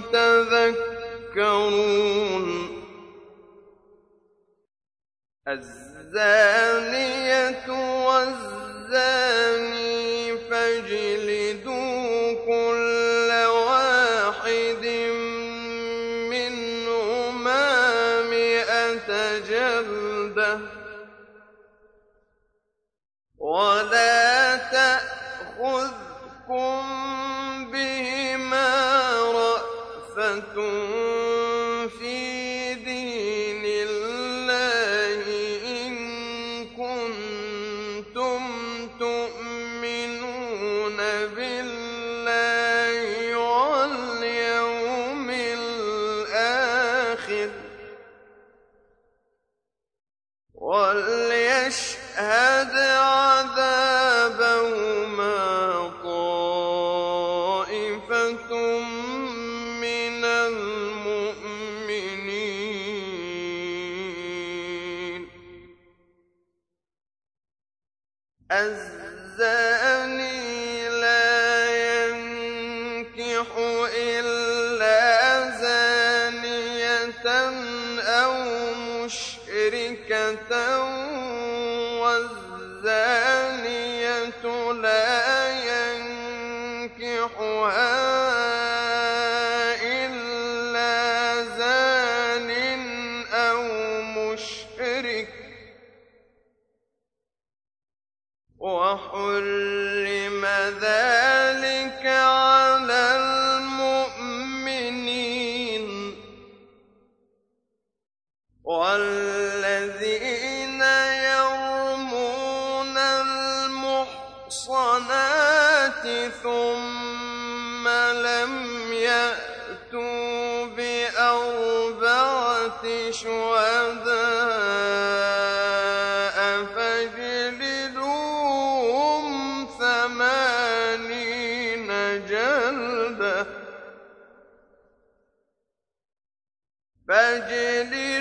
تذكرون. الزانية والزاني فاجلدوا كل واحد منهما مئة جلدة. ولا ريحها فاجلد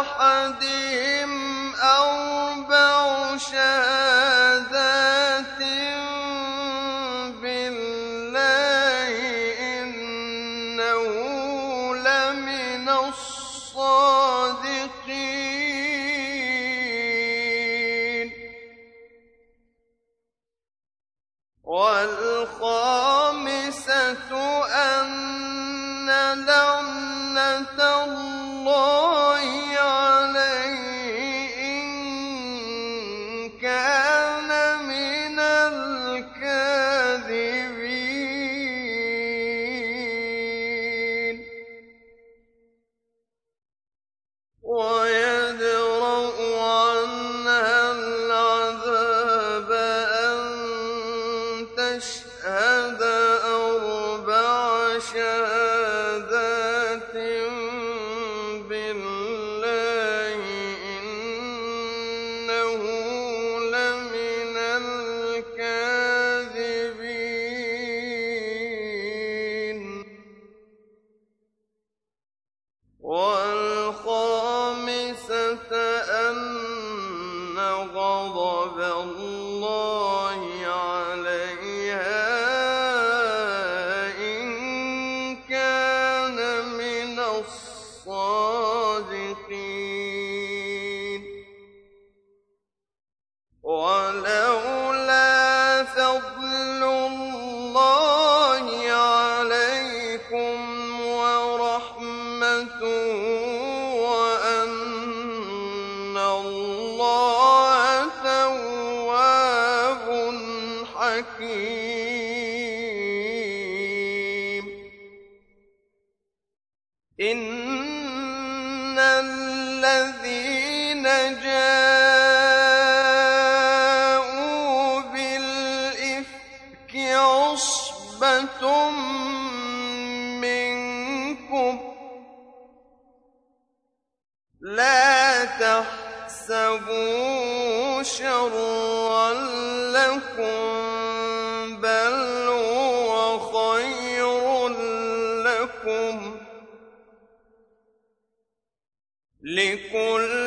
أحدهم أربع شهادات الصادقين تحسبوا شرا لكم بل هو خير لكم لكل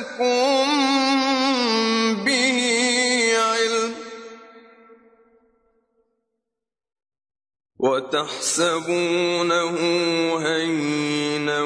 لكم به علم وتحسبونه هينا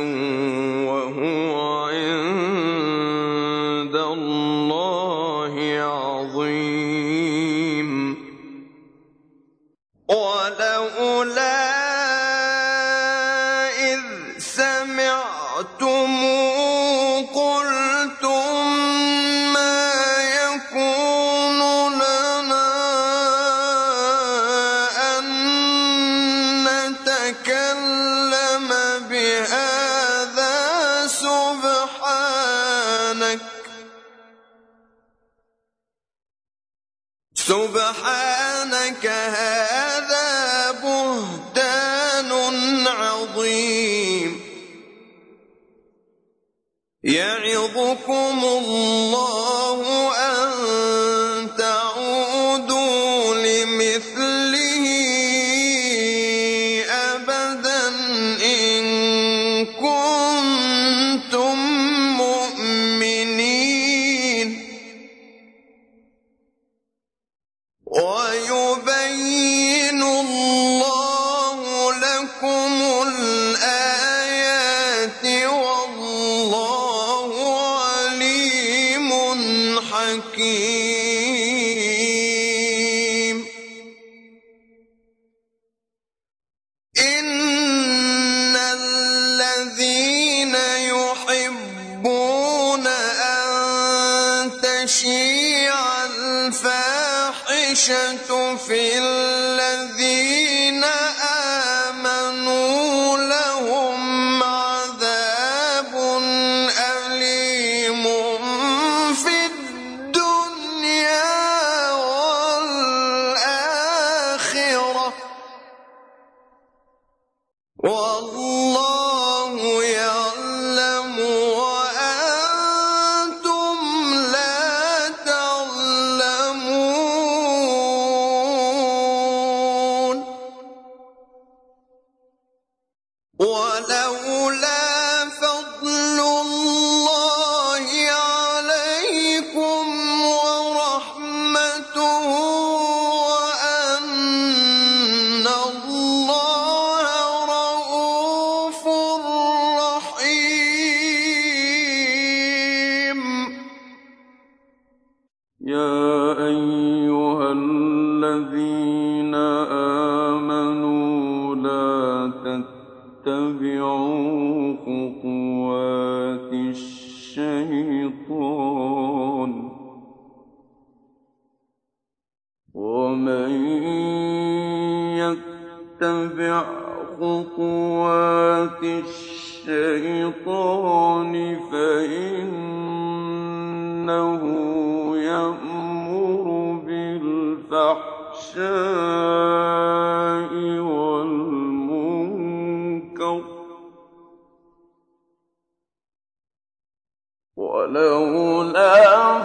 سبحانك. سبحانك هذا بهتان عظيم. يعظكم الله حكيم. فاتبعوا خطوات الشيطان ومن يتبع خطوات الشيطان فإنه يأمر بالفحشاء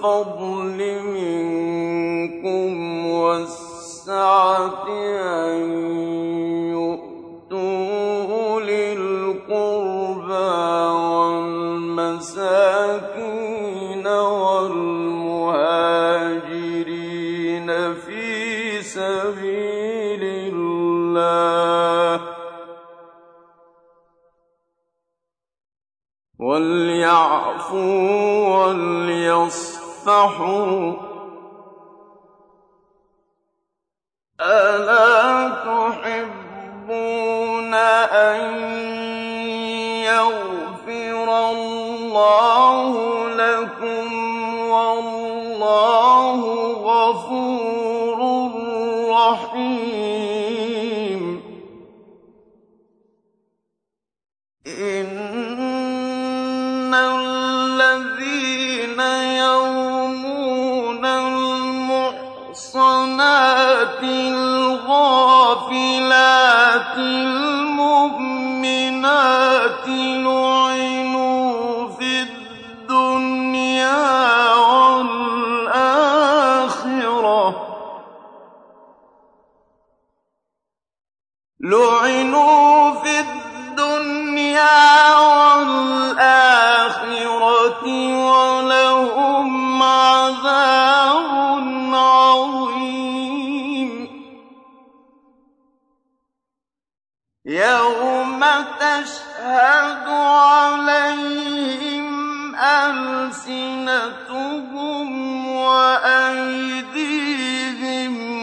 الْفَضْلِ مِنكُمْ وَالسَّعَةِ أَن لكم والله غفور رحيم. الْآخِرَةِ وَلَهُمْ عَذَابٌ عَظِيمٌ. يَوْمَ تَشْهَدُ عَلَيْهِمْ أَلْسِنَتُهُمْ وَأَيْدِيهِمْ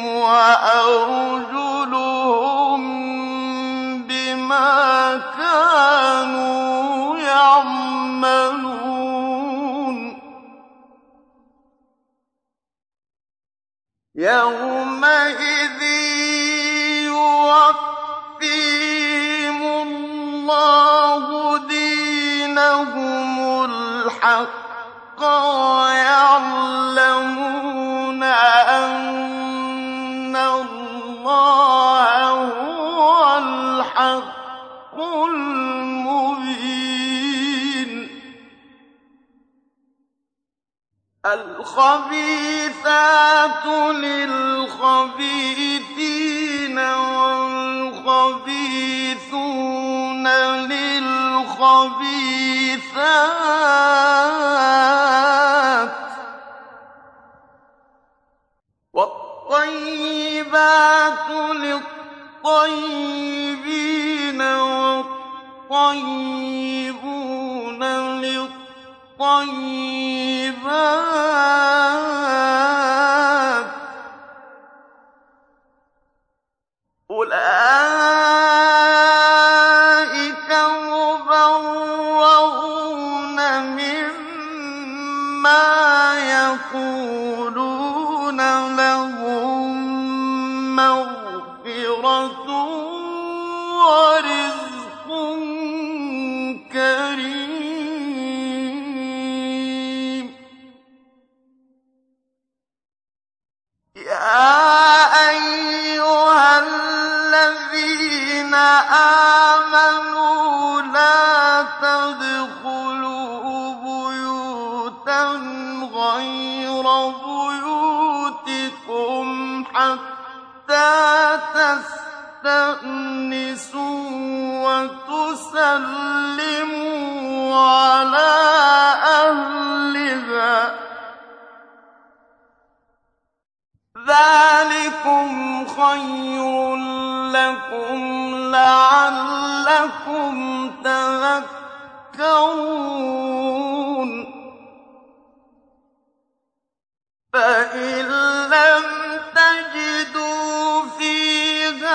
وَأَرْجُلُهُم بِمَا كَانُوا يَوْمَئِذٍ يُوَفِّيهِمُ اللَّهُ دِينَهُمُ الْحَقَّ وَيَعْلَمُونَ أَنَّ الْخَبِيثَاتُ لِلْخَبِيثِينَ وَالْخَبِيثُونَ لِلْخَبِيثَاتِ ۖ وَالطَّيِّبَاتُ لِلطَّيِّبِينَ وَالطَّيِّبُونَ لِلطَّيِّبَاتِ ۚ تَسْتَأْنِسُوا وَتُسَلِّمُوا عَلَىٰ أَهْلِهَا ۚ. ذَٰلِكُمْ خَيْرٌ لَّكُمْ لَعَلَّكُمْ تَذَكَّرُونَ. فَإِن لَّمْ تَجِدُوا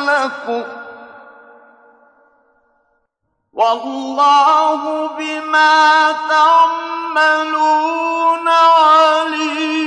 لَكُمْ ۚ وَاللَّهُ بِمَا تَعْمَلُونَ عَلِيمٌ.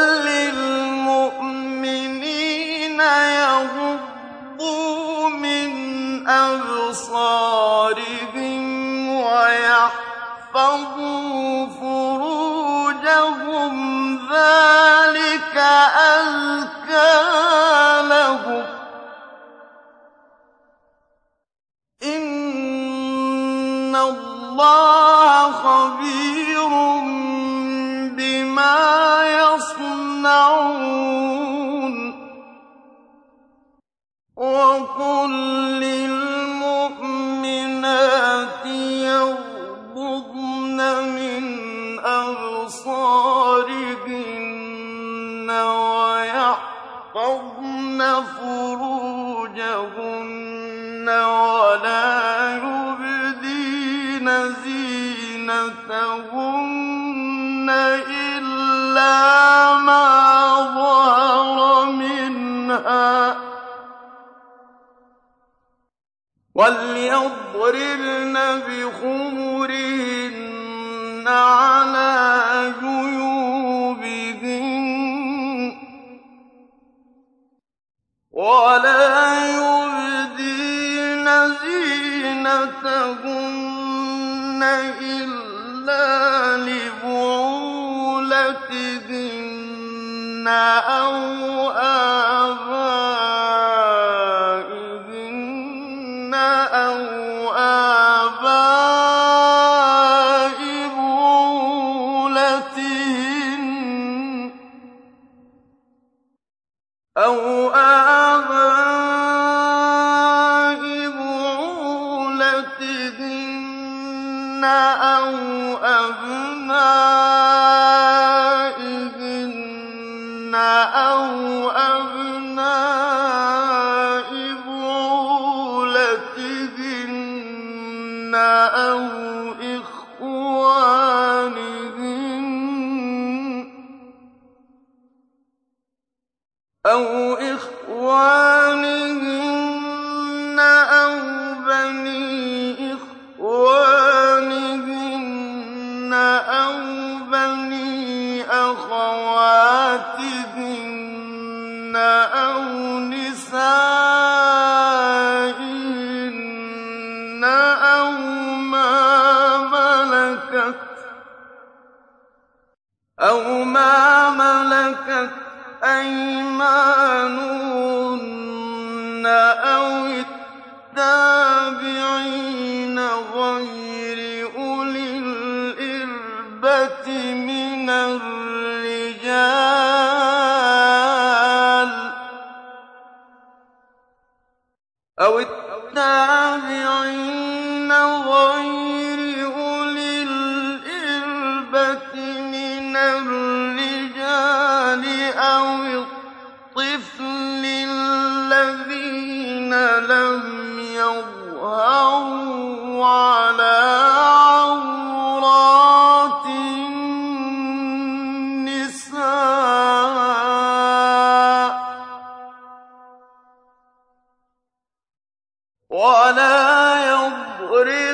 وَيَحْفَظُوا فُرُوجَهُمْ ۚ ذَٰلِكَ يحفظن فروجهن ولا يبدين زينتهن إلا ما ظهر منها وليضربن بخمرهن على جيوبهن وَلَا يُبْدِينَ زِينَتَهُنَّ إِلَّا لِبُعُولَتِهِنَّ أَوْ آبَائِهِنَّ أو الْإِرْبَةِ